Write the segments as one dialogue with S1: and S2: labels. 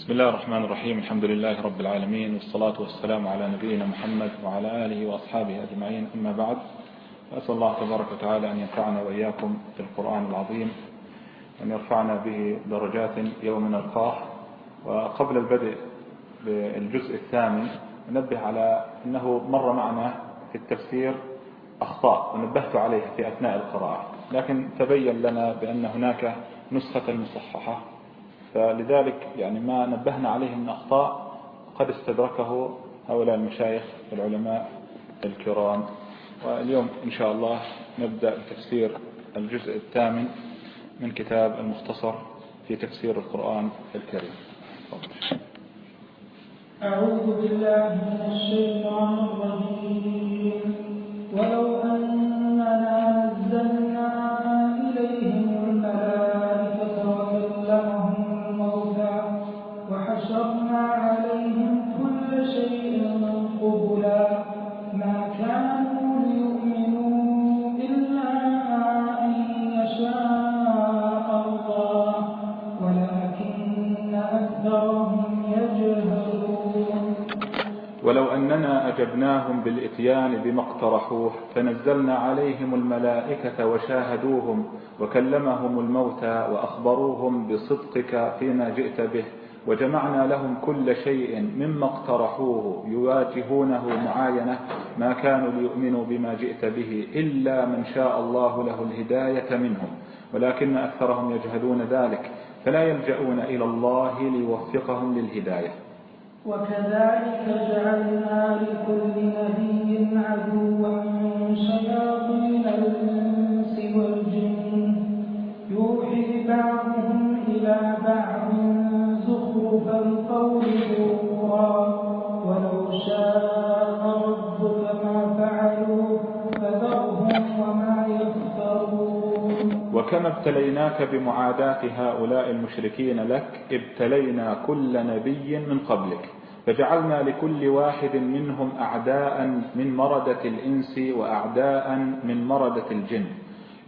S1: بسم الله الرحمن الرحيم الحمد لله رب العالمين والصلاة والسلام على نبينا محمد وعلى آله وأصحابه أجمعين أما بعد أسأل الله تبارك وتعالى أن ينفعنا وإياكم في القرآن العظيم وأن يرفعنا به درجات يوم نلقاه وقبل البدء بالجزء الثامن ننبه على أنه مر معنا في التفسير أخطاء ونبهت عليها في أثناء القراءة لكن تبين لنا بأن هناك نسخة مصححة فلذلك يعني ما نبهنا عليه من أخطاء قد استدركه هؤلاء المشايخ والعلماء الكرام. واليوم إن شاء الله نبدأ تفسير الجزء الثامن من كتاب المختصر في تفسير القرآن الكريم.
S2: أعوذ بالله من الشيطان الرجيم. ولو أننا
S1: أجبناهم بالإتيان بما اقترحوه فنزلنا عليهم الملائكة وشاهدوهم وكلمهم الموتى وأخبروهم بصدقك فيما جئت به وجمعنا لهم كل شيء مما اقترحوه يواجهونه معاينة ما كانوا ليؤمنوا بما جئت به إلا من شاء الله له الهداية منهم ولكن أكثرهم يجهلون ذلك فلا يلجؤون إلى الله ليوفقهم للهداية.
S2: وكذلك جعلنا لكل نبي عدوا شياطين الإنس والجن. يوحي بعضهم إلى بعض
S1: وكما ابتليناك بمعاداة هؤلاء المشركين لك ابتلينا كل نبي من قبلك. فجعلنا لكل واحد منهم أعداء من مردة الإنس وأعداء من مردة الجن.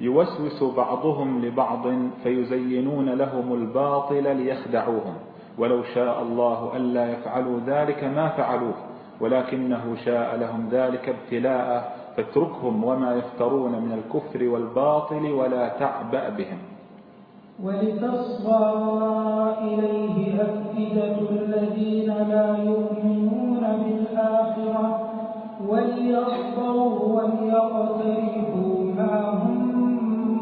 S1: يوسوس بعضهم لبعض فيزينون لهم الباطل ليخدعوهم. ولو شاء الله ألا يفعلوا ذلك ما فعلوه ولكنه شاء لهم ذلك ابتلاء فاتركهم وما يفترون من الكفر والباطل ولا تعبأ بهم.
S2: ولتصغى إليه أفئدة الذين لا يؤمنون بالآخرة وليرضوا وليقترفوا ما هم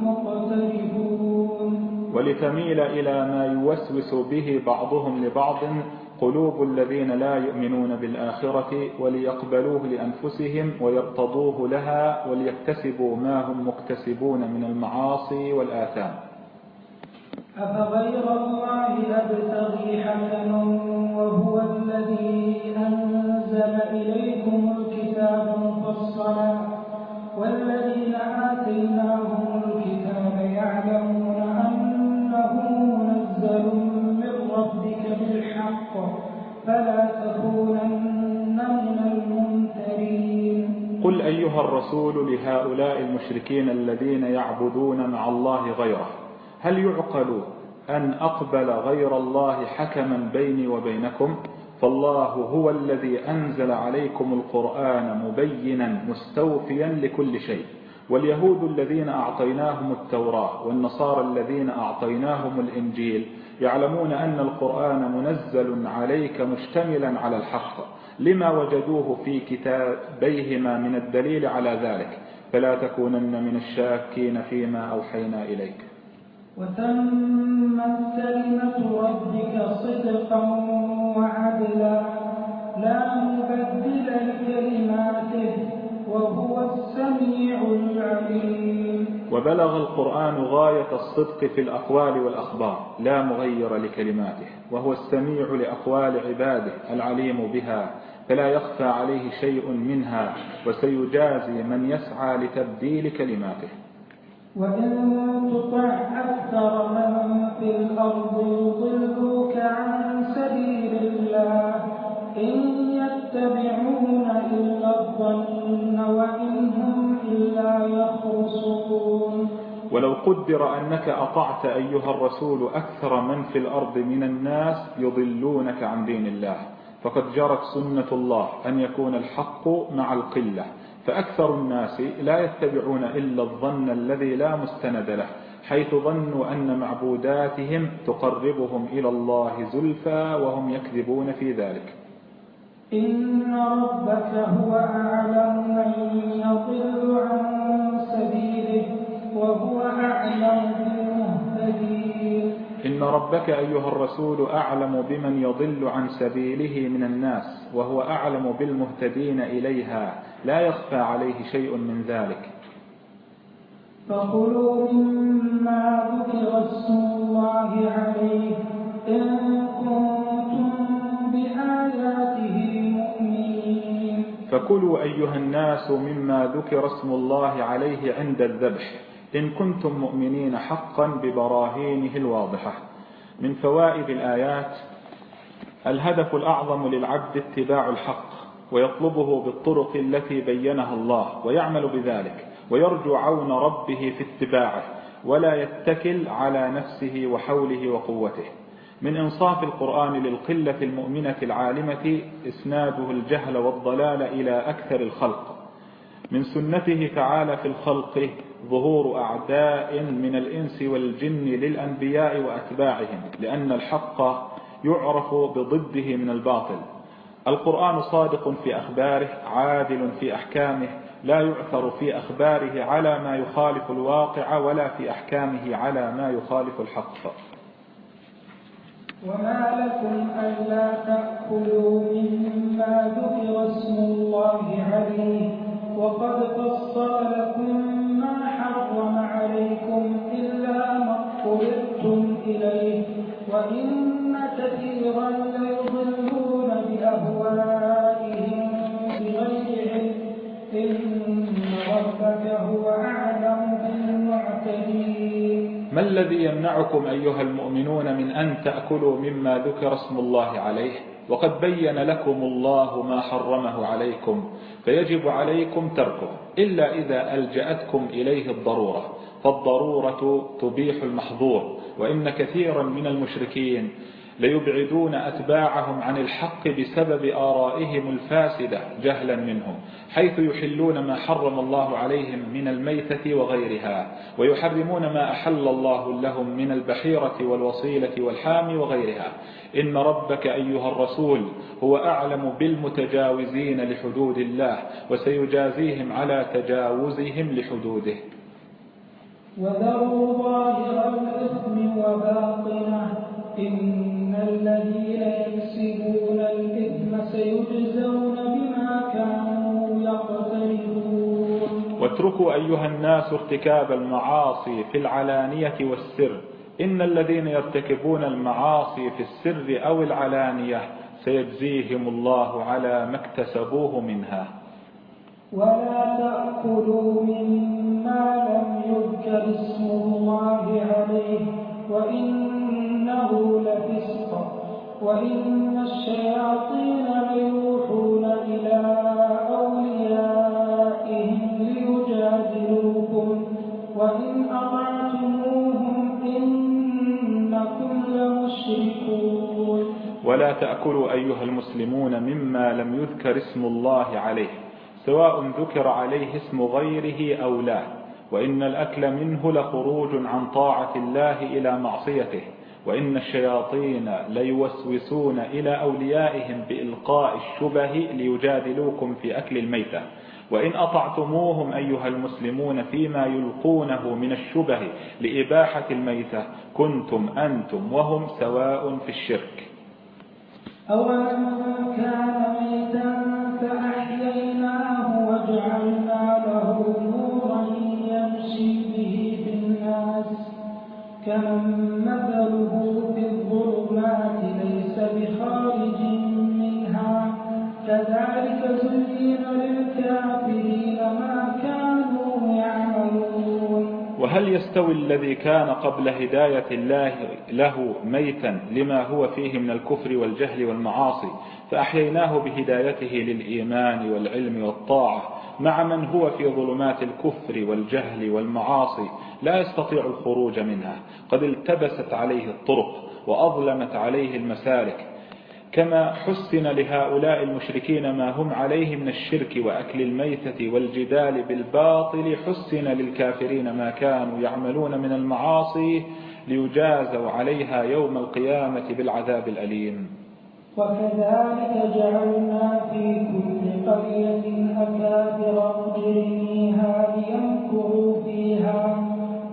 S2: مقترفون
S1: ولتميل إلى ما يوسوس به بعضهم لبعض قلوب الذين لا يؤمنون بالآخرة وليقبلوه لأنفسهم ويرتضوه لها وليكتسبوا ما هم مكتسبون من المعاصي والآثام.
S2: أفغير الله أبتغي حكما وهو الذي
S1: الرسول لهؤلاء المشركين الذين يعبدون مع الله غيره هل يعقل أن أقبل غير الله حكما بيني وبينكم؟ فالله هو الذي أنزل عليكم القرآن مبينا مستوفيا لكل شيء. واليهود الذين أعطيناهم التوراة والنصارى الذين أعطيناهم الإنجيل يعلمون أن القرآن منزل عليك مشتملا على الحق. لما وجدوه في كتابيهما من الدليل على ذلك فلا تكونن من الشاكين فيما أوحينا إليك.
S2: وتمت كلمة ربك صدقا وعدلا لا مبدل لكلماته وهو السميع العليم.
S1: وبلغ القرآن غاية الصدق في الأقوال والأخبار لا مغير لكلماته وهو السميع لأقوال عباده العليم بها. فلا يخفى عليه شيء منها وسيجازي من يسعى لتبديل كلماته.
S2: وإن تطع أكثر من في الأرض يضلوك عن سبيل الله إن يتبعون إلا الظن وإن هم إلا يخرصون.
S1: ولو قدر أنك أطعت أيها الرسول أكثر من في الأرض من الناس يضلونك عن دين الله. فقد جرت سنة الله أن يكون الحق مع القلة فأكثر الناس لا يتبعون إلا الظن الذي لا مستند له حيث ظنوا أن معبوداتهم تقربهم إلى الله زلفى وهم يكذبون في ذلك.
S2: إن ربك هو أعلم من يضل عن سبيله وهو أعلم بالمهتدين.
S1: إن ربك أيها الرسول أعلم بمن يضل عن سبيله من الناس وهو أعلم بالمهتدين إليها لا يخفى عليه شيء من ذلك.
S2: فكلوا مما ذكر اسم الله عليه إن كنتم بآياته مؤمنين.
S1: فكلوا أيها الناس مما ذكر اسم الله عليه عند الذبح. إن كنتم مؤمنين حقا ببراهينه الواضحة. من فوائد الآيات الهدف الأعظم للعبد اتباع الحق ويطلبه بالطرق التي بينها الله ويعمل بذلك ويرجو عون ربه في اتباعه ولا يتكل على نفسه وحوله وقوته. من إنصاف القرآن للقلة المؤمنة العالمة إسناده الجهل والضلال إلى أكثر الخلق. من سنته تعالى في الخلق ظهور أعداء من الإنس والجن للأنبياء وأتباعهم لأن الحق يعرف بضده من الباطل. القرآن صادق في أخباره عادل في أحكامه لا يعثر في أخباره على ما يخالف الواقع ولا في أحكامه على ما يخالف الحق.
S2: وما لكم ألا تأكلوا مما ذكر اسم الله عليه وقد فصل لكم عليكم إلا ما اضطررتم إليه وإن كثيرا ليضلون بأهوائهم بغير علم. إن ربك هو أعلم بالمعتدين.
S1: ما الذي يمنعكم أيها المؤمنون من أن تأكلوا مما ذكر اسم الله عليه؟ وقد بين لكم الله ما حرمه عليكم فيجب عليكم تركه إلا إذا ألجأتكم إليه الضرورة. فالضرورة تبيح المحظور وإن كثيرا من المشركين ليبعدون أتباعهم عن الحق بسبب آرائهم الفاسدة جهلا منهم حيث يحلون ما حرم الله عليهم من الميتة وغيرها ويحرمون ما أحل الله لهم من البحيرة والوصيلة والحام وغيرها. إن ربك أيها الرسول هو أعلم بالمتجاوزين لحدود الله وسيجازيهم على تجاوزهم لحدوده.
S2: وذروا ظاهر الإثم وباطنه. إن الذين يكسبون الإثم سيجزون بما كانوا يقترفون.
S1: واتركوا أيها الناس ارتكاب المعاصي في العلانية والسر. إن الذين يرتكبون المعاصي في السر أو العلانية سيجزيهم الله على ما اكتسبوه منها.
S2: ولا تأكلوا مما لم يذكر اسم الله عليه وإنه لفسق وإن الشياطين ليوحون إلى أوليائهم ليجادلوكم وإن أطعتموهم إنكم لمشركون.
S1: ولا تأكلوا أيها المسلمون مما لم يذكر اسم الله عليه. سواء ذكر عليه اسم غيره أو لا وإن الأكل منه لخروج عن طاعة الله إلى معصيته وإن الشياطين ليوسوسون إلى أوليائهم بإلقاء الشبه ليجادلوكم في أكل الميتة. وإن أطعتموهم أيها المسلمون فيما يلقونه من الشبه لإباحة الميتة كنتم أنتم وهم سواء في الشرك.
S2: أولم كان كمن مثله في الظلمات ليس بخارج منها. كذلك زين للكافرين ما كانوا يعملون.
S1: وهل يستوي الذي كان قبل هداية الله له ميتا لما هو فيه من الكفر والجهل والمعاصي فأحييناه بهدايته للإيمان والعلم والطاعة مع من هو في ظلمات الكفر والجهل والمعاصي لا يستطيع الخروج منها. قد التبست عليه الطرق وأظلمت عليه المسالك. كما حسن لهؤلاء المشركين ما هم عليه من الشرك وأكل الميتة والجدال بالباطل حسن للكافرين ما كانوا يعملون من المعاصي ليجازوا عليها يوم القيامة بالعذاب الأليم.
S2: وكذلك جعلنا في كل قرية أكابر مجرميها ليمكروا فيها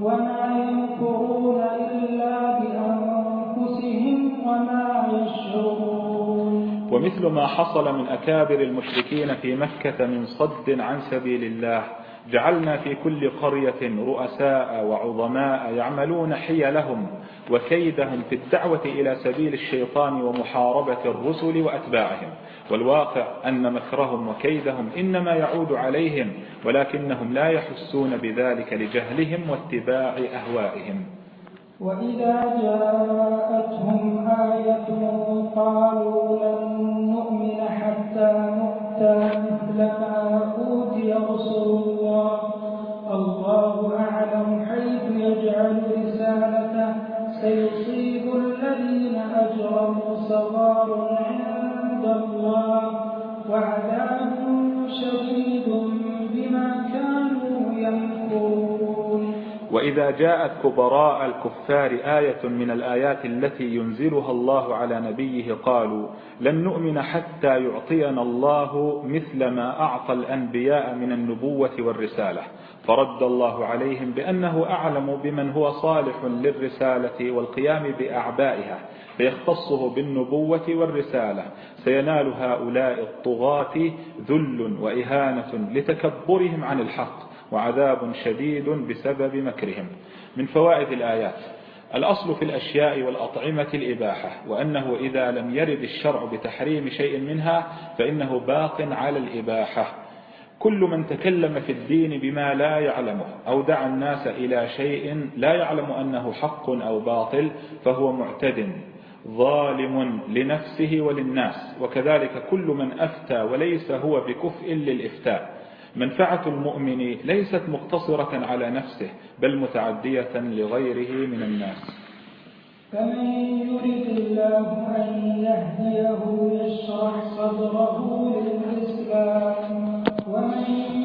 S2: وما يمكرون إلا بأنفسهم وما يشعرون.
S1: ومثل ما حصل من أكابر المشركين في مكة من صد عن سبيل الله جعلنا في كل قرية رؤساء وعظماء يعملون حيلهم وكيدهم في الدعوة إلى سبيل الشيطان ومحاربة الرسل وأتباعهم. والواقع أن مكرهم وكيدهم إنما يعود عليهم ولكنهم لا يحسون بذلك لجهلهم واتباع أهوائهم.
S2: وإذا جاءتهم آية قالوا لن نؤمن حتى نؤتى مثل ما أوتي رسل
S1: وإذا جاءت كبراء الكفار آية من الآيات التي ينزلها الله على نبيه قالوا لن نؤمن حتى يعطينا الله مثل ما أعطى الأنبياء من النبوة والرسالة. فرد الله عليهم بأنه أعلم بمن هو صالح للرسالة والقيام بأعبائها فيختصه بالنبوة والرسالة. سينال هؤلاء الطغاة ذل وإهانة لتكبرهم عن الحق. وعذاب شديد بسبب مكرهم. من فوائد الآيات الأصل في الأشياء والأطعمة الإباحة وأنه إذا لم يرد الشرع بتحريم شيء منها فإنه باق على الإباحة. كل من تكلم في الدين بما لا يعلمه أو دعا الناس إلى شيء لا يعلم أنه حق أو باطل فهو معتد ظالم لنفسه وللناس وكذلك كل من أفتى وليس هو بكفء للإفتاء. منفعة المؤمن ليست مقتصرة على نفسه بل متعدية لغيره من الناس.
S2: فمن يرد الله أن يهديه يشرح صدره للإسلام ومن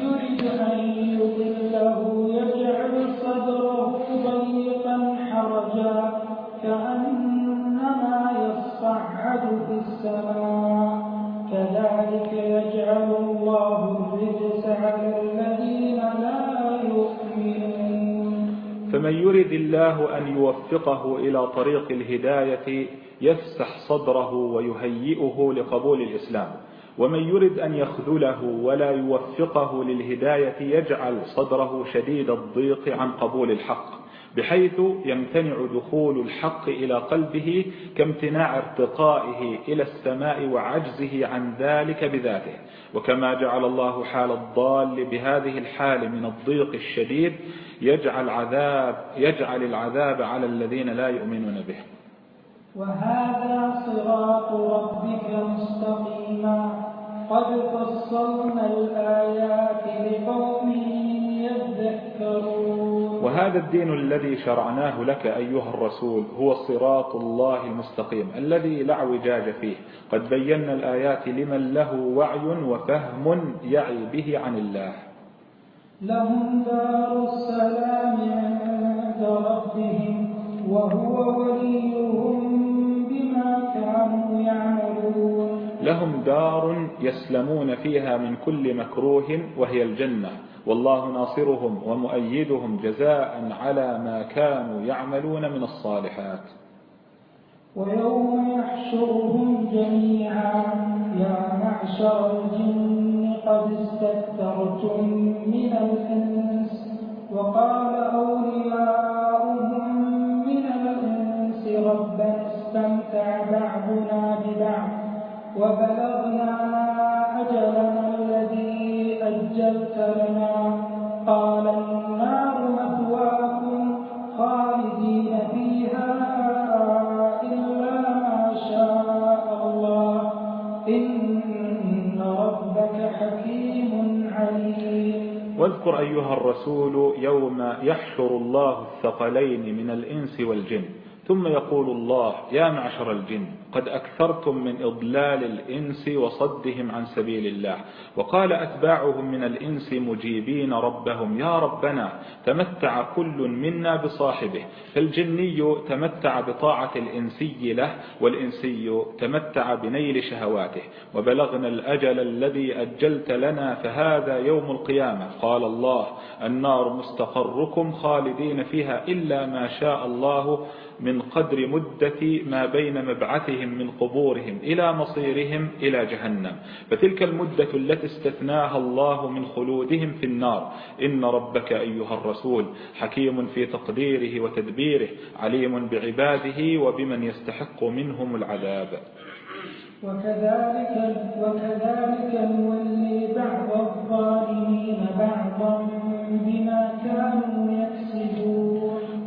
S1: فمن يرد الله أن يوفقه إلى طريق الهداية يفسح صدره ويهيئه لقبول الإسلام. ومن يرد أن يخذله ولا يوفقه للهداية يجعل صدره شديد الضيق عن قبول الحق. بحيث يمتنع دخول الحق إلى قلبه كامتناع ارتقائه إلى السماء وعجزه عن ذلك بذاته. وكما جعل الله حال الضال بهذه الحال من الضيق الشديد يجعل, عذاب يجعل العذاب على الذين لا يؤمنون به.
S2: وهذا صراط ربك مستقيما. قد فصلنا الآيات لقوم يذكرون.
S1: وهذا الدين الذي شرعناه لك أيها الرسول هو صراط الله المستقيم الذي لا اعوجاج فيه. قد بينا الآيات لمن له وعي وفهم يعي به عن الله.
S2: لهم دار السلام عند ربهم وهو وليهم بما كانوا يعملون.
S1: لهم دار يسلمون فيها من كل مكروه وهي الجنة. والله ناصرهم ومؤيدهم جزاء على ما كانوا يعملون من الصالحات.
S2: ويوم يحشرهم جميعا يا معشر الجن قد استكثرتم من الإنس وقال أولياؤهم من الإنس ربنا استمتع بعضنا ببعض وبلغنا
S1: أيها الرسول يوم يحشر الله الثقلين من الإنس والجن ثم يقول الله يا معشر الجن. قد أكثرتم من إضلال الإنس وصدهم عن سبيل الله. وقال أتباعهم من الإنس مجيبين ربهم يا ربنا تمتع كل منا بصاحبه. فالجني تمتع بطاعة الإنسي له والإنسي تمتع بنيل شهواته. وبلغنا الأجل الذي أجلت لنا فهذا يوم القيامة. قال الله النار مستقركم خالدين فيها إلا ما شاء الله من قدر مدة ما بين مبعثهم من قبورهم إلى مصيرهم إلى جهنم. فتلك المدة التي استثناها الله من خلودهم في النار. إن ربك أيها الرسول حكيم في تقديره وتدبيره عليم بعباده وبمن يستحق منهم العذاب.
S2: وكذلك وكذلك نولي بعض الظالمين بعضا بما كانوا يكسبون.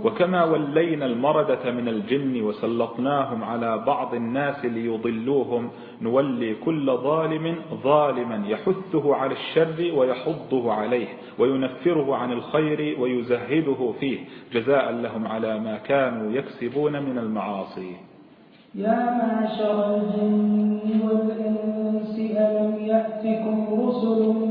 S1: وكما ولينا المردة من الجن وسلطناهم على بعض الناس ليضلوهم نولي كل ظالم ظالما يحثه على الشر ويحضه عليه وينفره عن الخير ويزهده فيه. جزاء لهم على ما كانوا يكسبون من المعاصي.
S2: يا معشر الجن والإنس ألم يأتكم رسل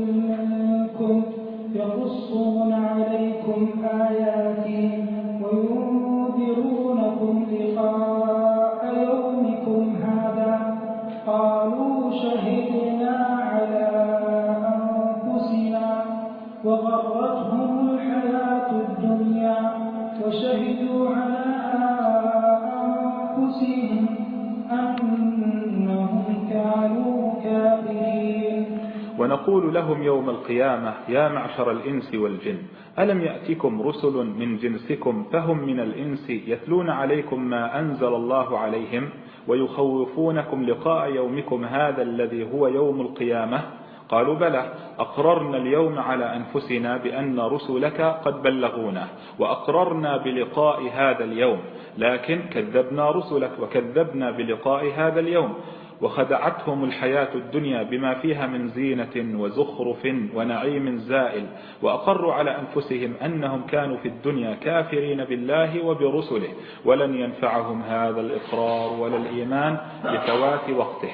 S1: ونقول لهم يوم القيامة يا معشر الإنس والجن ألم يأتكم رسل من جنسكم فهم من الإنس يتلون عليكم ما أنزل الله عليهم ويخوفونكم لقاء يومكم هذا الذي هو يوم القيامة؟ قالوا بلى أقررنا اليوم على أنفسنا بأن رسلك قد بلغونا وأقررنا بلقاء هذا اليوم لكن كذبنا رسلك وكذبنا بلقاء هذا اليوم. وخدعتهم الحياة الدنيا بما فيها من زينة وزخرف ونعيم زائل وأقروا على أنفسهم أنهم كانوا في الدنيا كافرين بالله وبرسله ولن ينفعهم هذا الإقرار ولا الإيمان لفوات وقته.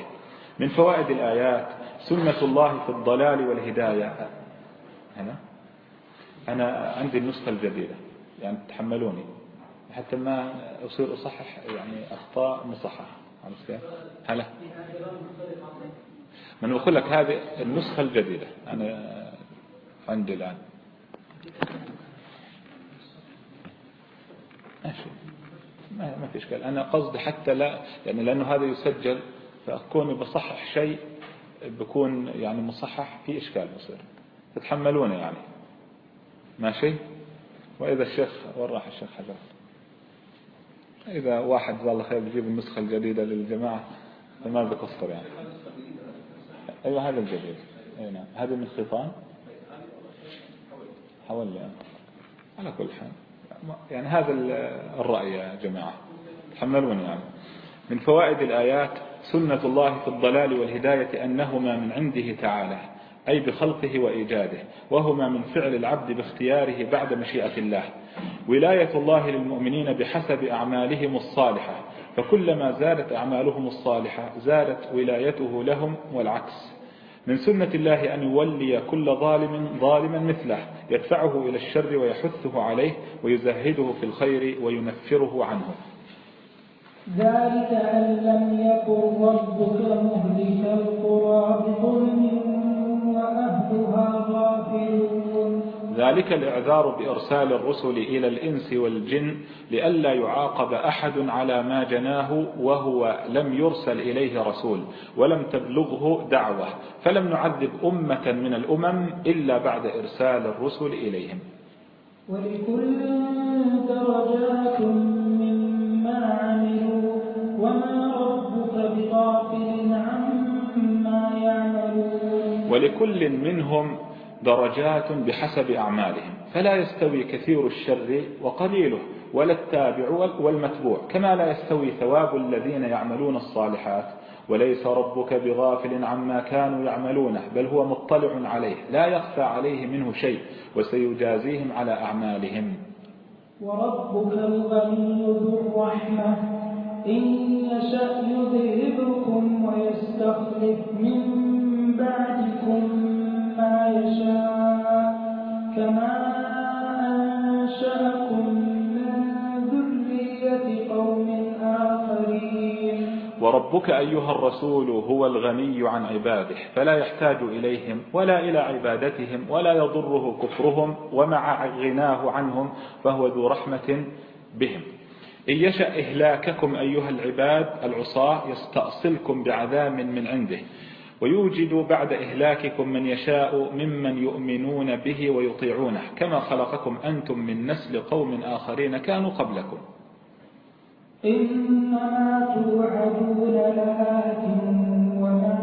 S1: من فوائد الآيات سنة الله في الضلال والهداية. هنا؟ أنا عندي النسخة الجديدة يعني تحملوني حتى ما أصير أصحح يعني أخطاء مصححة. عرفت كيف؟ هلا. من أقول لك هذه النسخة الجديدة. أنا عندي الآن. ماشي. ما في إشكال. أنا قصدي حتى لا يعني لأنه هذا يسجل فأكون بصحح شيء بكون يعني مصحح في إشكال بصير. تتحملونه يعني. ماشي؟ وإذا الشيخ وين راح الشيخ حجر؟ إذا واحد جزاه الله خير بيجيب النسخة الجديدة للجماعة فما بقصر يعني. أيوة هذا الجديد. أي نعم. هذا من خيطان؟ حولي. على كل حال. يعني هذا الرأي يا جماعة. تحملوني يعني من فوائد الآيات سنة الله في الضلال والهداية أنهما من عنده تعالى. أي بخلقه وإيجاده وهما من فعل العبد باختياره بعد مشيئة الله. ولاية الله للمؤمنين بحسب أعمالهم الصالحة فكلما زادت أعمالهم الصالحة زادت ولايته لهم والعكس. من سنة الله أن يولي كل ظالم ظالما مثله يدفعه إلى الشر ويحثه عليه ويزهده في الخير وينفره عنه.
S2: ذلك أن لم يكن ربك مهلك القرى بظلم وأهلها غافلون.
S1: ذلك الإعذار بإرسال الرسل إلى الإنس والجن لئلا يعاقب أحد على ما جناه وهو لم يرسل إليه رسول ولم تبلغه دعوة فلم نعذب أمة من الأمم إلا بعد إرسال الرسل إليهم.
S2: ولكل درجات مما عملوا وما ربك بغافل عما
S1: ولكل منهم درجات بحسب أعمالهم فلا يستوي كثير الشر وقليله ولا التابع والمتبوع كما لا يستوي ثواب الذين يعملون الصالحات وليس ربك بغافل عما كانوا يعملونه بل هو مطلع عليه لا يخفى عليه منه شيء وسيجازيهم على أعمالهم.
S2: وربك الغني ذو الرحمة إن يشأ يذهبكم ويستخلف من بعدكم ما يشاء كما أنشأكم من ذرية قوم آخرين.
S1: وربك أيها الرسول هو الغني عن عباده فلا يحتاج إليهم ولا إلى عبادتهم ولا يضره كفرهم ومع غناه عنهم فهو ذو رحمة بهم. إن يشأ إهلاككم أيها العباد العصاة يستأصلكم بعذاب من عنده. ويوجد بعد إهلاككم من يشاء ممن يؤمنون به ويطيعونه. كما خلقكم أنتم من نسل قوم آخرين كانوا قبلكم.
S2: إنما توعدون لآت وما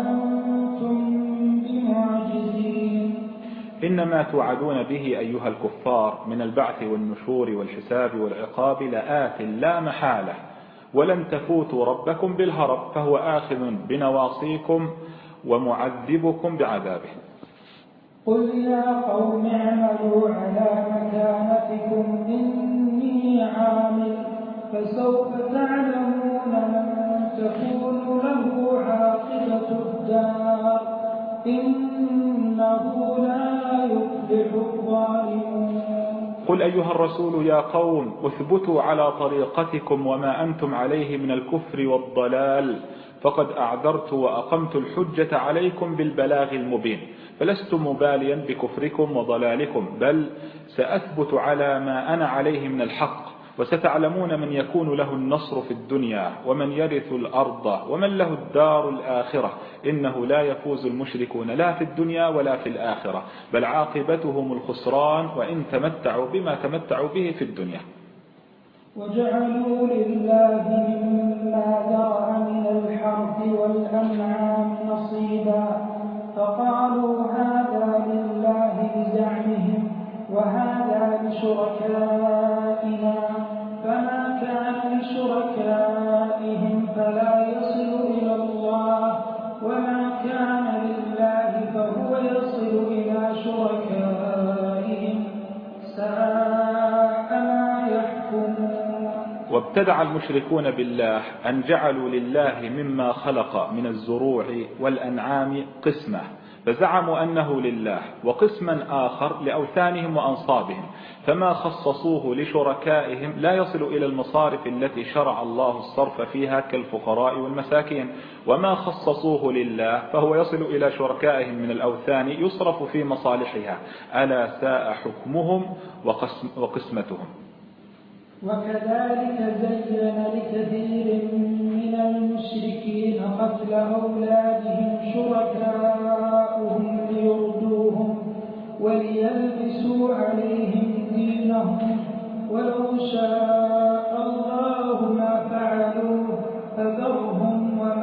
S2: أنتم بمعجزين.
S1: إنما توعدون به أيها الكفار من البعث والنشور والحساب والعقاب لآت لا محالة. ولن تفوتوا ربكم بالهرب فهو آخذ بنواصيكم ومعذبكم بعذابه.
S2: قل يا قوم اعملوا على مكانتكم إني عامل فسوف تعلمون من تكون له عاقبة الدار. إنه لا يفلح الظالمون.
S1: قل أيها الرسول يا قوم اثبتوا على طريقتكم وما أنتم عليه من الكفر والضلال. فقد أعذرت وأقمت الحجة عليكم بالبلاغ المبين. فلست مباليا بكفركم وضلالكم بل سأثبت على ما أنا عليه من الحق. وستعلمون من يكون له النصر في الدنيا ومن يرث الأرض ومن له الدار الآخرة. إنه لا يفوز المشركون لا في الدنيا ولا في الآخرة بل عاقبتهم الخسران وإن تمتعوا بما تمتعوا به في الدنيا.
S2: وجعلوا لله مما ذرأ من الحرث والأنعام نصيبا فقالوا وهذا لشركائنا فما كان لشركائهم فلا يصل إلى الله وما كان لله فهو يصل إلى شركائهم ساء ما يحكمون.
S1: وابتدع المشركون بالله أن جعلوا لله مما خلق من الزروع والأنعام قسمة. فزعموا أنه لله وقسما آخر لأوثانهم وأنصابهم فما خصصوه لشركائهم لا يصل إلى المصارف التي شرع الله الصرف فيها كالفقراء والمساكين وما خصصوه لله فهو يصل إلى شركائهم من الأوثان يصرف في مصالحها. ألا ساء حكمهم وقسم وقسمتهم.
S2: وكذلك زين لكثير من المشركين قتل أولادهم شركاؤهم ليردوهم وليلبسوا عليهم دينهم ولو شاء الله ما فعلوه فذرهم وما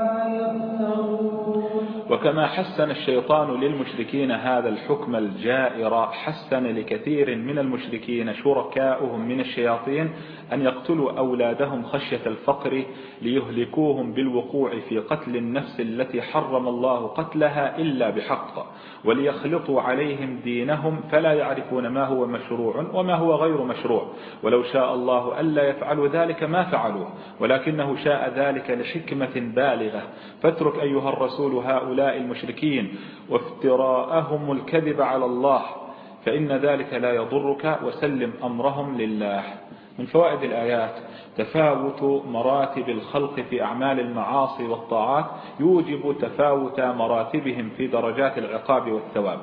S1: وكما حسن الشيطان للمشركين هذا الحكم الجائر حسن لكثير من المشركين شركاؤهم من الشياطين أن يقتلوا أولادهم خشية الفقر ليهلكوهم بالوقوع في قتل النفس التي حرم الله قتلها إلا بحق وليخلطوا عليهم دينهم فلا يعرفون ما هو مشروع وما هو غير مشروع ولو شاء الله ألا يفعلوا ذلك ما فعلوه ولكنه شاء ذلك لحكمة بالغة. فاترك أيها الرسول هؤلاء المشركين وافتراءهم الكذب على الله فإن ذلك لا يضرك وسلم أمرهم لله. من فوائد الآيات تفاوت مراتب الخلق في أعمال المعاصي والطاعات يوجب تفاوت مراتبهم في درجات العقاب والثواب.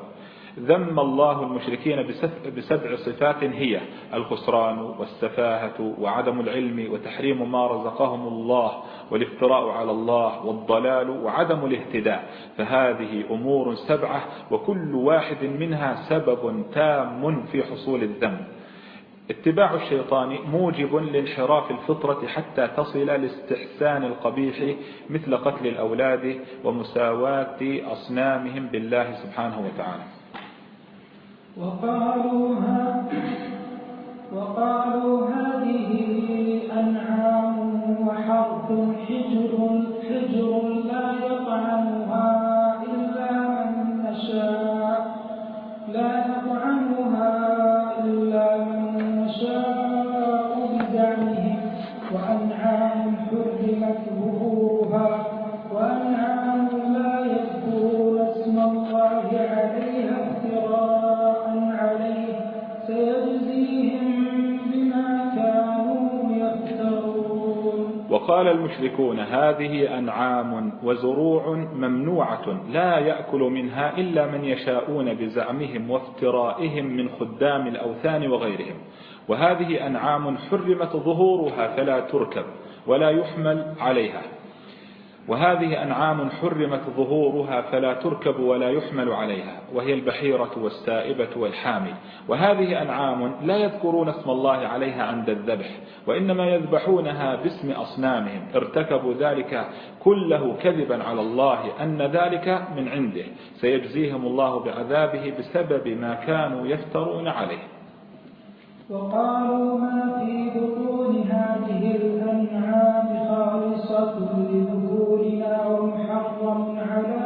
S1: ذم الله المشركين بسبع صفات هي الخسران والسفاهة وعدم العلم وتحريم ما رزقهم الله والافتراء على الله والضلال وعدم الاهتداء. فهذه أمور سبعة وكل واحد منها سبب تام في حصول الذنب اتباع الشيطان موجب لانحراف الفطرة حتى تصل لاستحسان القبيح مثل قتل الأولاد ومساواة أصنامهم بالله سبحانه وتعالى.
S2: وقالوا, هذه أنعام
S1: المشركون هذه أنعام وزروع ممنوعة لا يأكل منها إلا من يشاءون بزعمهم وافترائهم من خدام الأوثان وغيرهم. وهذه أنعام حرمت ظهورها فلا تركب ولا يحمل عليها. وهذه أنعام حرمت ظهورها فلا تركب ولا يحمل عليها وهي البحيرة والسائبة والحامل وهذه أنعام لا يذكرون اسم الله عليها عند الذبح وإنما يذبحونها باسم أصنامهم. ارتكبوا ذلك كله كذبا على الله أن ذلك من عنده. سيجزيهم الله بعذابه بسبب ما كانوا يفترون عليه.
S2: وقالوا ما في بطون هذه الأنعام خالصة لذكورنا ومحرم على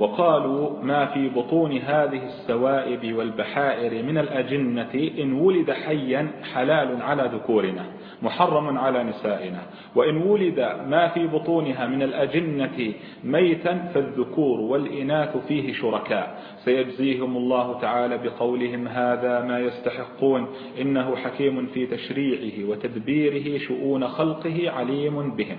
S1: وقالوا ما في بطون هذه السوائب والبحائر من الأجنة إن ولد حيا حلال على ذكورنا محرم على نسائنا وإن ولد ما في بطونها من الأجنة ميتا فالذكور والإناث فيه شركاء. سيجزيهم الله تعالى بقولهم هذا ما يستحقون إنه حكيم في تشريعه وتدبيره شؤون خلقه عليم بهم.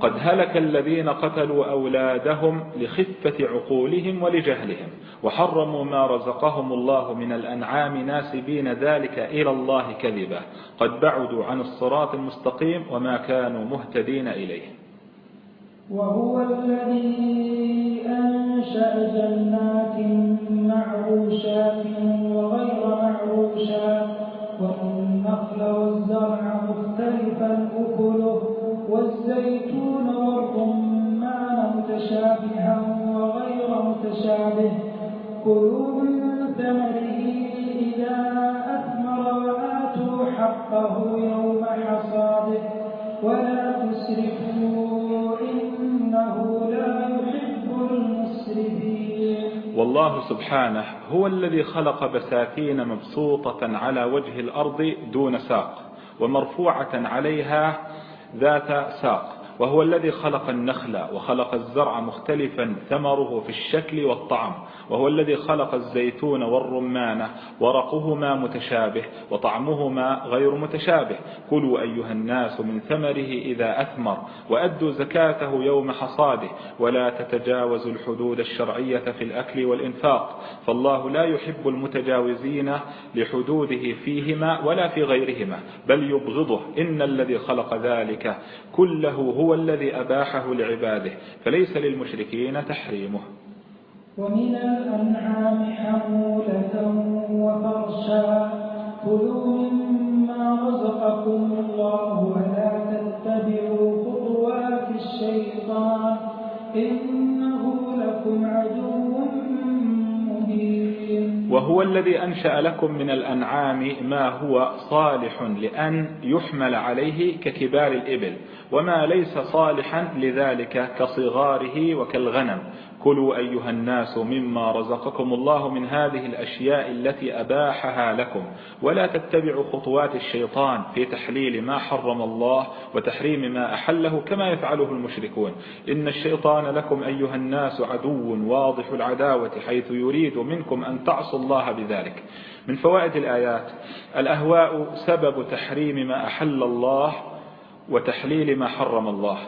S1: قد هلك الذين قتلوا أولادهم لخفة عقولهم ولجهلهم وحرموا ما رزقهم الله من الأنعام ناسبين ذلك إلى الله كذبا قد بعدوا عن الصراط المستقيم وما كانوا مهتدين إليه.
S2: وهو الذي أنشأ جنات معروشات وغير معروشات والنخل والزرع مختلفا أكله والزيتون والرمان متشابها وغير متشابه. كلوا من ثمره إذا أثمر وآتوا حقه يوم حصاده. ولا تسرفوا إنه لا يحب المسرفين.
S1: والله سبحانه هو الذي خلق بساتين مبسوطة على وجه الأرض دون ساق ومرفوعة عليها ذات ساق. وهو الذي خلق النخل وخلق الزرع مختلفا ثمره في الشكل والطعم. وهو الذي خلق الزيتون والرمان ورقهما متشابه وطعمهما غير متشابه. كلوا أيها الناس من ثمره إذا أثمر وأدوا زكاته يوم حصاده. ولا تتجاوزوا الحدود الشرعية في الأكل والإنفاق. فالله لا يحب المتجاوزين لحدوده فيهما ولا في غيرهما بل يبغضه. إن الذي خلق ذلك كله هو الذي أباحه لعباده فليس للمشركين تحريمه.
S2: ومن الأنعام حمولة وفرشا كلوا مما رزقكم الله ولا تتبعوا خطوات الشيطان إنه لكم عدو
S1: وهو الذي أنشأ لكم من الأنعام ما هو صالح لأن يحمل عليه ككبار الإبل وما ليس صالحا لذلك كصغاره وكالغنم. كلوا أيها الناس مما رزقكم الله من هذه الأشياء التي أباحها لكم. ولا تتبعوا خطوات الشيطان في تحليل ما حرم الله وتحريم ما أحله كما يفعله المشركون. إن الشيطان لكم أيها الناس عدو واضح العداوة حيث يريد منكم أن تعصوا الله بذلك. من فوائد الآيات الأهواء سبب تحريم ما أحل الله وتحليل ما حرم الله.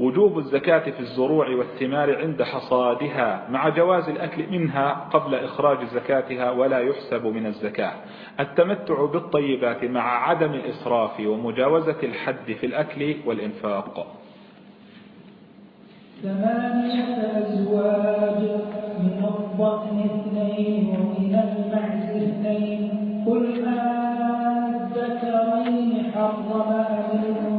S1: وجوب الزكاة في الزروع والثمار عند حصادها مع جواز الأكل منها قبل إخراج زكاتها ولا يحسب من الزكاة. التمتع بالطيبات مع عدم الإسراف ومجاوزة الحد في الأكل والإنفاق.
S2: ثمانية أزواج من الضأن اثنين ومن المعز اثنين. قل الذكرين حرم حرم أم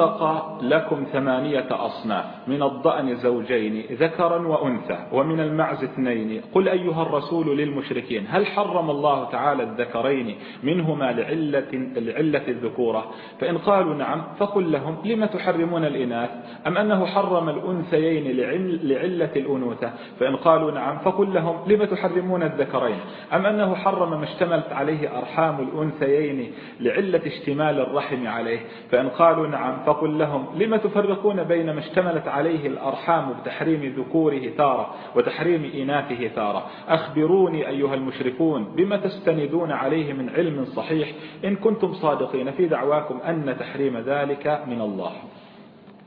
S1: خلق لكم ثمانية أصناف من الضأن زوجين ذكرا وأنثى ومن المعز اثنين. قل أيها الرسول للمشركين هل حرم الله تعالى الذكرين منهما لعلة, لعلة الذكورة؟ فإن قالوا نعم فقل لهم لم تحرمون الإناث؟ أم أنه حرم الأنثيين لعلة الأنوثة؟ فإن قالوا نعم فقل لهم لم تحرمون الذكرين؟ أم أنه حرم ما اشتملت عليه أرحام الأنثيين لعلة اشتمال الرحم عليه؟ فإن قالوا نعم فقل لهم لم تفرقون بين ما اشتملت عليه الأرحام بتحريم ذكوره تارة وتحريم إناثه تارة؟ أخبروني أيها المشركون بما تستندون عليه من علم صحيح إن كنتم صادقين في دعواكم أن تحريم ذلك من الله.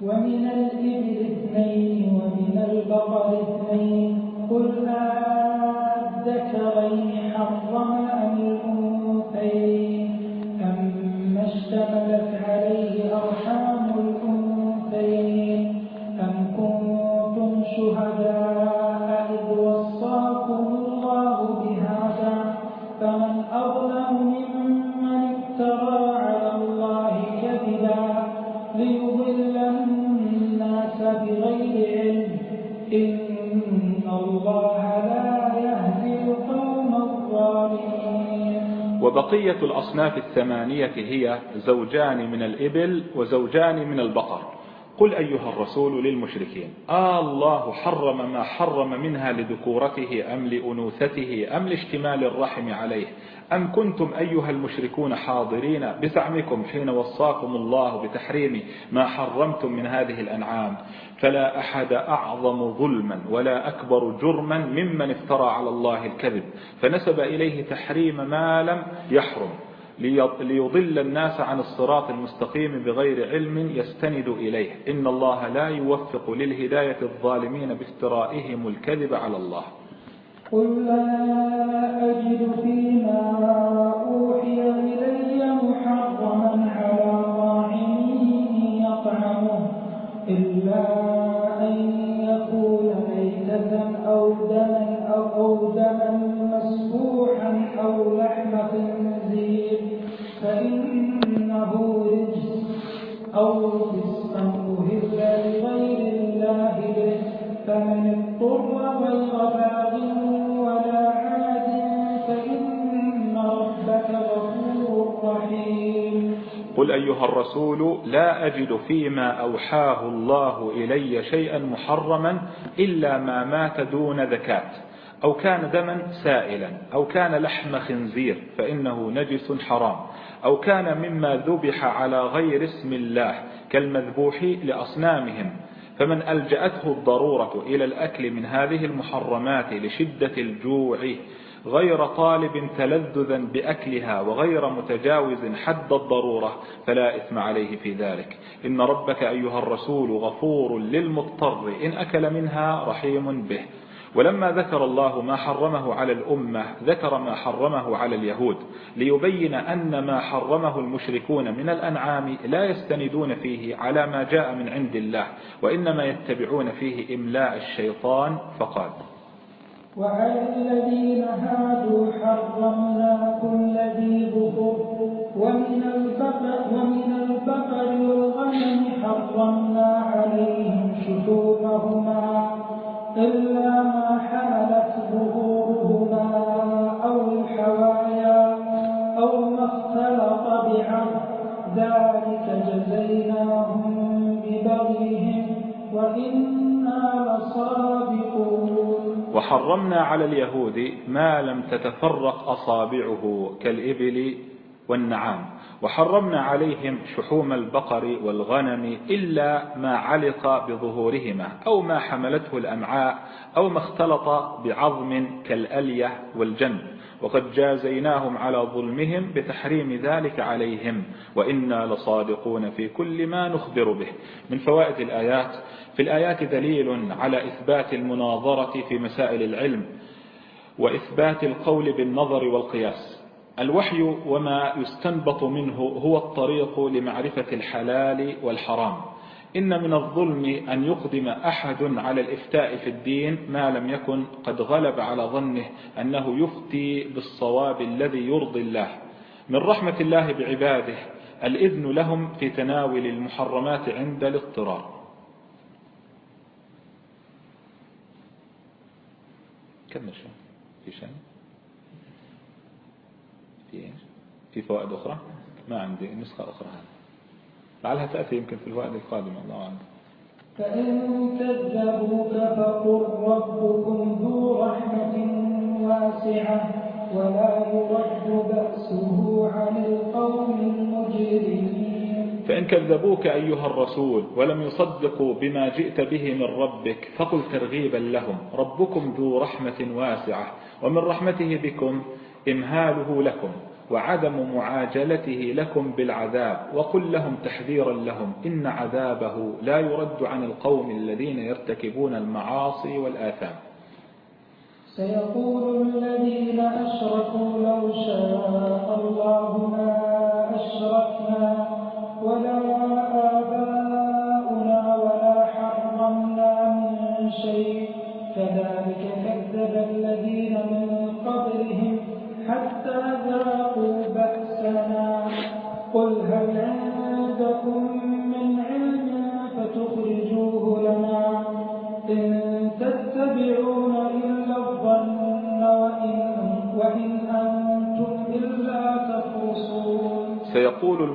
S2: ومن الإبل اثنين ومن البقر اثنين قل الذكرين حرم أم الأنثيين؟ أما اشتملت
S1: وبقية الأصناف الثمانية هي زوجان من الإبل وزوجان من البقر. قل أيها الرسول للمشركين آه الله حرم ما حرم منها لذكورته أم لأنوثته أم لاشتمال الرحم عليه أم كنتم أيها المشركون حاضرين بزعمكم حين وصاكم الله بتحريم ما حرمتم من هذه الأنعام؟ فلا أحد أعظم ظلما ولا أكبر جرما ممن افترى على الله الكذب فنسب إليه تحريم ما لم يحرم ليضل الناس عن الصراط المستقيم بغير علم يستند إليه. إن الله لا يوفق للهداية الظالمين بافترائهم الكذب على الله.
S2: قل لا أجد فيما أوحي إلي محرما على طاعم يطعمه إلا
S1: قل أيها الرسول لا أجد فيما أوحاه الله إلي شيئا محرما إلا ما مات دون ذكاة أو كان دما سائلا أو كان لحم خنزير فإنه نجس حرام أو كان مما ذبح على غير اسم الله كالمذبوح لأصنامهم فمن ألجأته الضرورة إلى الأكل من هذه المحرمات لشدة الجوع غير طالب تلذذا بأكلها وغير متجاوز حد الضرورة فلا إثم عليه في ذلك. إن ربك أيها الرسول غفور للمضطر إن أكل منها رحيم به. ولما ذكر الله ما حرمه على الأمة ذكر ما حرمه على اليهود ليبين أن ما حرمه المشركون من الأنعام لا يستندون فيه على ما جاء من عند الله وإنما يتبعون فيه إملاء الشيطان فقال
S2: وعلى الذين هادوا حرمنا كل ذي ظهر ومن البقر ومن البقر والغنم حرمنا عليهم شحومهما إلا ما حملت ظهورهما أو الحوايا أو ما اختلط بعرض. ذلك جزيناهم ببغيهم. وإنا لصادقون.
S1: وحرمنا على اليهود ما لم تتفرق أصابعه كالإبل والنعام وحرمنا عليهم شحوم البقر والغنم إلا ما علق بظهورهما أو ما حملته الأمعاء أو ما اختلط بعظم كالألية والجنب وقد جازيناهم على ظلمهم بتحريم ذلك عليهم وإنا لصادقون في كل ما نخبر به. من فوائد الآيات في الآيات دليل على إثبات المناظرة في مسائل العلم وإثبات القول بالنظر والقياس. الوحي وما يستنبط منه هو الطريق لمعرفة الحلال والحرام. إن من الظلم أن يقدم أحد على الإفتاء في الدين ما لم يكن قد غلب على ظنه أنه يفتي بالصواب الذي يرضي الله. من رحمة الله بعباده الإذن لهم في تناول المحرمات عند الاضطرار. كمل في شيء في في فوائد أخرى؟ ما عندي نسخة أخرى هذه. لعلها تأتي يمكن في الفوائد القادمة الله أعلم.
S2: فإن كذبوك فقل ربكم ذو رحمة واسعة ولا يرد بأسه عن القوم المجرمين.
S1: فإن كذبوك أيها الرسول ولم يصدقوا بما جئت به من ربك فقل ترغيبا لهم. ربكم ذو رحمة واسعة ومن رحمته بكم إمهاله لكم. وعدم معاجلته لكم بالعذاب وقل لهم تحذيرا لهم إن عذابه لا يرد عن القوم الذين يرتكبون المعاصي والآثام.
S2: سيقول الذين أشركوا لو شاء الله ما أشركنا ولا قل هل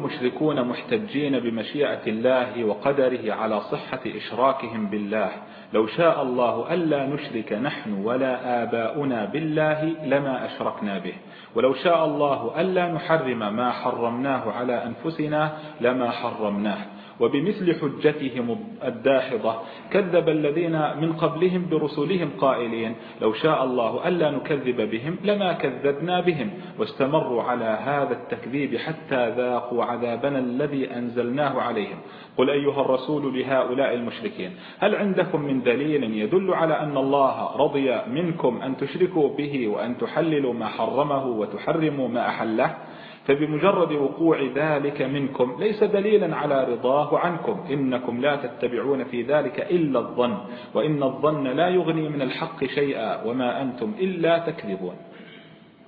S1: المشركون محتجين بمشيئة الله وقدره على صحة إشراكهم بالله. لو شاء الله ألا نشرك نحن ولا آباؤنا بالله لما أشركنا به. ولو شاء الله ألا نحرم ما حرمناه على أنفسنا لما حرمناه. وبمثل حجتهم الداحضة. كذب الذين من قبلهم برسلهم قائلين لو شاء الله ألا نكذب بهم لما كذبنا بهم. واستمروا على هذا التكذيب حتى ذاقوا عذابنا الذي أنزلناه عليهم. قل أيها الرسول لهؤلاء المشركين هل عندكم من دليل يدل على أن الله رضي منكم أن تشركوا به وأن تحللوا ما حرمه وتحرموا ما أحله؟ فبمجرد وقوع ذلك منكم ليس دليلا على رضاه عنكم إنكم لا تتبعون في ذلك إلا الظن وإن الظن لا يغني من الحق شيئا وما أنتم إلا تكذبون.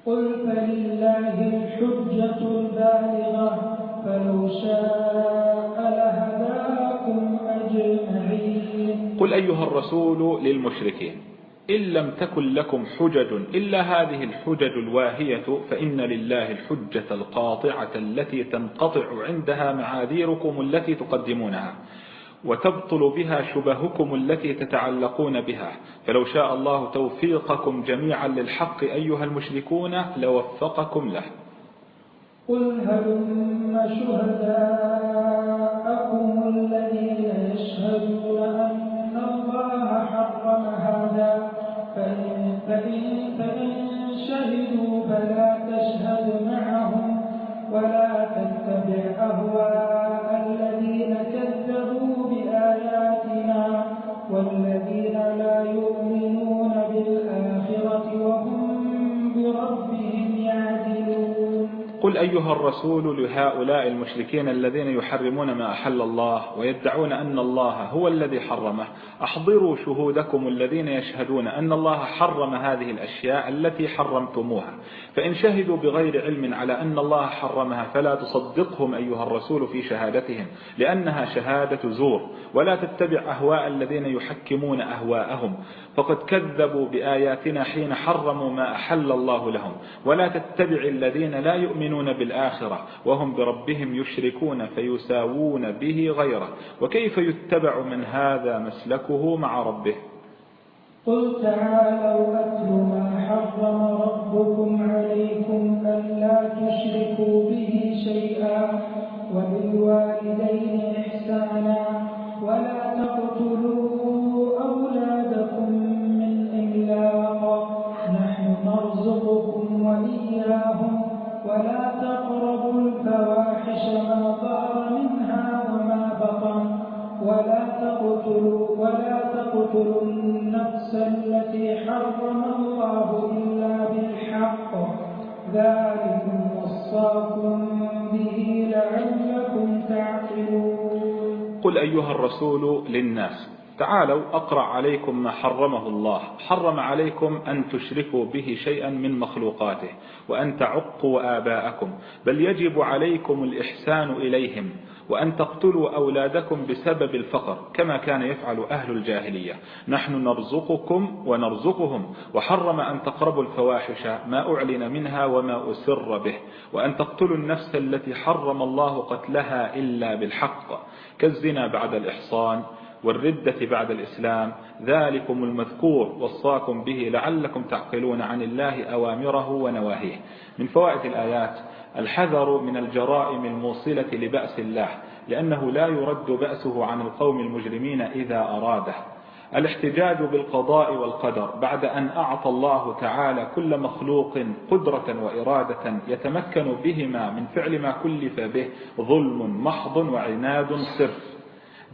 S2: قل فلله الحجة البالغة فلو شاء لهداكم أجمعين.
S1: قل أيها الرسول للمشركين إن لم تكن لكم حجج إلا هذه الحجج الواهية فإن لله الحجة القاطعة التي تنقطع عندها معاذيركم التي تقدمونها وتبطل بها شبهكم التي تتعلقون بها. فلو شاء الله توفيقكم جميعا للحق أيها المشركون لوفقكم له.
S2: قل هلم شهداءكم
S1: أيها الرسول لهؤلاء المشركين الذين يحرمون ما أحل الله ويدعون أن الله هو الذي حرمه أحضروا شهودكم الذين يشهدون أن الله حرم هذه الأشياء التي حرمتموها. فإن شهدوا بغير علم على أن الله حرمها فلا تصدقهم أيها الرسول في شهادتهم لأنها شهادة زور ولا تتبع أهواء الذين يحكمون أهواءهم. فقد كذبوا بآياتنا حين حرموا ما أحل الله لهم ولا تتبع الذين لا يؤمنون بالآخرة وهم بربهم يشركون فيساوون به غيره. وكيف يتبع من هذا مسلكه مع ربه؟
S2: قل تعالوا أتل ما حرم ربكم عليكم ألا تشركوا به شيئا وبالوالدين إحسانا ولا تقتلوا ولا تقربوا الفواحش ما ظهر منها وما بطن ولا تقتلوا ولا تقتلوا النفس التي حرم الله إلا بالحق. ذلكم وصاكم به لعلكم تعقلون.
S1: قل أيها الرسول للناس تعالوا أقرأ عليكم ما حرمه الله. حرم عليكم أن تشركوا به شيئا من مخلوقاته وأن تعقوا آباءكم بل يجب عليكم الإحسان إليهم وأن تقتلوا أولادكم بسبب الفقر كما كان يفعل أهل الجاهلية. نحن نرزقكم ونرزقهم وحرم أن تقربوا الفواحش ما أعلن منها وما أسر به وأن تقتلوا النفس التي حرم الله قتلها إلا بالحق. كالزنا بعد الإحصان والردة بعد الإسلام. ذلكم المذكور وصاكم به لعلكم تعقلون عن الله أوامره ونواهيه. من فوائد الآيات الحذر من الجرائم الموصلة لبأس الله لأنه لا يرد بأسه عن القوم المجرمين إذا أراده. الاحتجاج بالقضاء والقدر بعد أن أعطى الله تعالى كل مخلوق قدرة وإرادة يتمكن بهما من فعل ما كلف به ظلم محض وعناد صرف.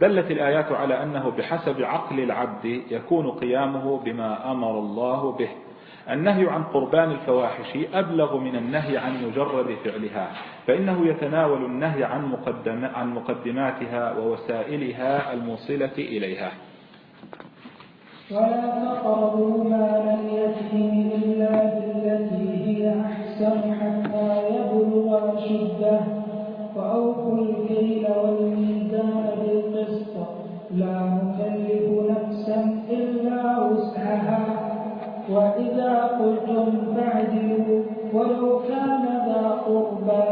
S1: دلت الآيات على أنه بحسب عقل العبد يكون قيامه بما أمر الله به. النهي عن قربان الفواحش أبلغ من النهي عن مجرد فعلها فإنه يتناول النهي عن, مقدم عن مقدماتها ووسائلها الموصلة إليها.
S2: ولا تقربوا مال اليتيم إلا بالتي هي أحسن حتى يبلغ أشده. وأوفوا الكيل والميزان لا نكلف نفسا إلا وسعها. وإذا قلتم فاعدلوا ولو كان ذا قربى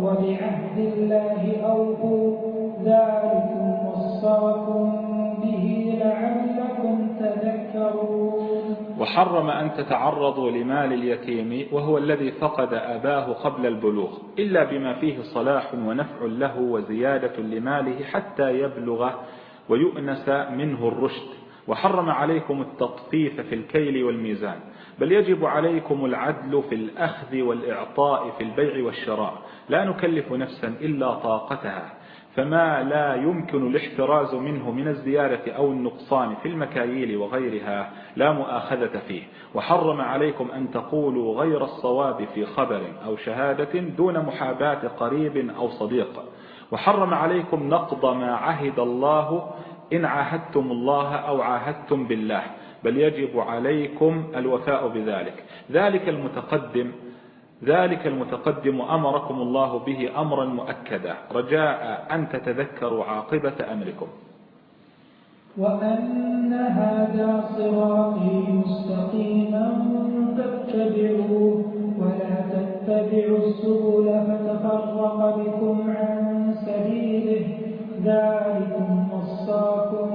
S2: وبعهد الله أوفوا. ذلكم وصاكم به لعلكم تذكرون.
S1: وحرم أن تتعرضوا لمال اليتيم وهو الذي فقد أباه قبل البلوغ إلا بما فيه صلاح ونفع له وزيادة لماله حتى يبلغ ويؤنس منه الرشد. وحرم عليكم التطفيف في الكيل والميزان. بل يجب عليكم العدل في الأخذ والإعطاء في البيع والشراء. لا نكلف نفسا إلا طاقتها. فما لا يمكن الاحتراز منه من الزيادة أو النقصان في المكاييل وغيرها لا مؤاخذة فيه. وحرم عليكم أن تقولوا غير الصواب في خبر أو شهادة دون محاباة قريب أو صديق. وحرم عليكم نقض ما عهد الله إن عاهدتم الله أو عاهدتم بالله بل يجب عليكم الوفاء بذلك. ذلك المتقدم ذلك المتقدم أمركم الله به أمرا مؤكدا. رجاء أن تتذكروا عاقبة أمركم.
S2: وأن هذا صراطي مستقيما فاتبعوه ولا تتبعوا السبل فتفرق بكم. ذلكم وصاكم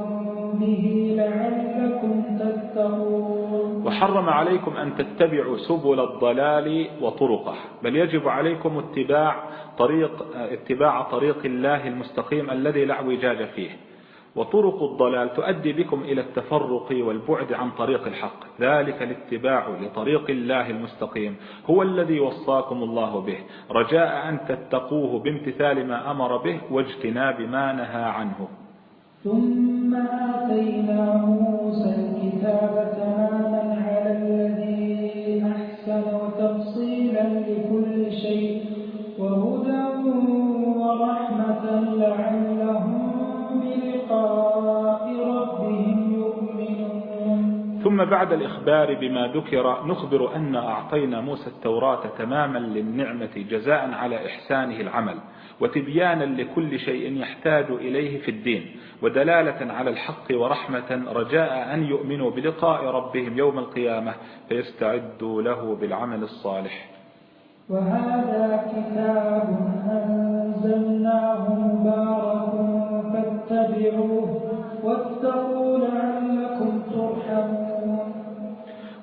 S2: به لعلكم تتقون.
S1: وحرم عليكم أن تتبعوا سبل الضلال وطرقه بل يجب عليكم اتباع طريق اتباع طريق الله المستقيم الذي لا اعوجاج فيه. وطرق الضلال تؤدي بكم إلى التفرق والبعد عن طريق الحق. ذلك الاتباع لطريق الله المستقيم. هو الذي وصاكم الله به. رجاء أن تتقوه بامتثال ما أمر به واجتناب ما نهى عنه.
S2: ثم آتينا موسى الكتاب تماما على الذي أحسن وتفصيلا
S1: ثم بعد الإخبار بما ذكر نخبر أن أعطينا موسى التوراة تماما للنعمة جزاء على إحسانه العمل وتبيانا لكل شيء يحتاج إليه في الدين ودلالة على الحق ورحمة رجاء أن يؤمنوا بلقاء ربهم يوم القيامة فيستعدوا له بالعمل الصالح.
S2: وهذا كتاب أنزلناه مبارك فاتبعوه واتقوا لعلكم ترحمون.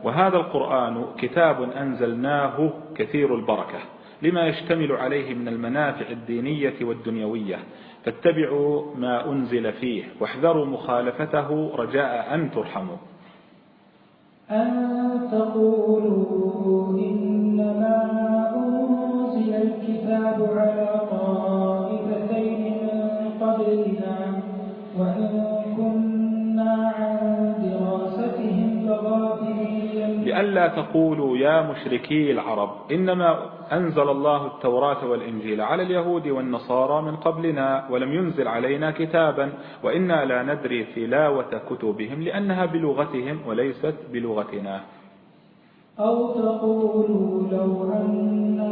S1: وهذا القرآن كتاب أنزلناه كثير البركة لما يشتمل عليه من المنافع الدينية والدنيوية. فاتبعوا ما أنزل فيه واحذروا مخالفته رجاء أن ترحموا.
S2: أن تقولوا إنما أنزل الكتاب على
S1: لئلا تقولوا يا مشركي العرب إنما أنزل الله التوراة والإنجيل على اليهود والنصارى من قبلنا ولم ينزل علينا كتابا وإنا لا ندري تلاوة كتبهم لأنها بلغتهم وليست بلغتنا.
S2: أو تقولوا لو أنا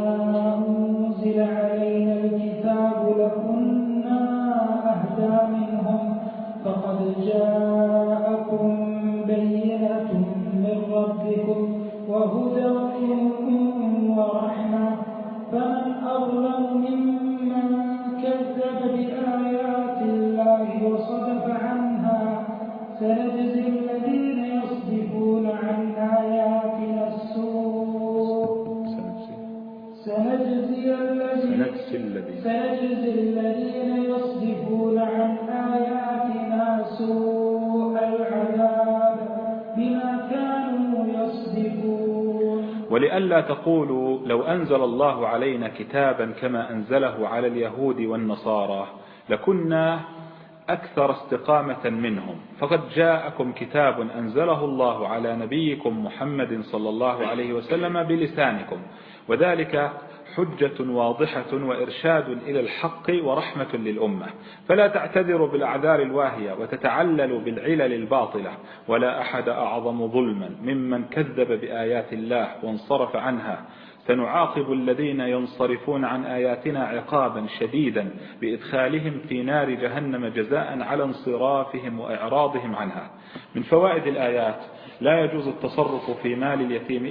S1: ولئلا تقولوا لو أنزل الله علينا كتابا كما أنزله على اليهود والنصارى لكنا أكثر استقامة منهم. فقد جاءكم كتاب أنزله الله على نبيكم محمد صلى الله عليه وسلم بلسانكم وذلك حجة واضحة وإرشاد إلى الحق ورحمة للأمة. فلا تعتذروا بالأعذار الواهية وتتعللوا بالعلل الباطلة. ولا أحد أعظم ظلما ممن كذب بآيات الله وانصرف عنها. سنعاقب الذين ينصرفون عن آياتنا عقابا شديدا بإدخالهم في نار جهنم جزاء على انصرافهم وإعراضهم عنها. من فوائد الآيات لا يجوز التصرف في مال اليتيم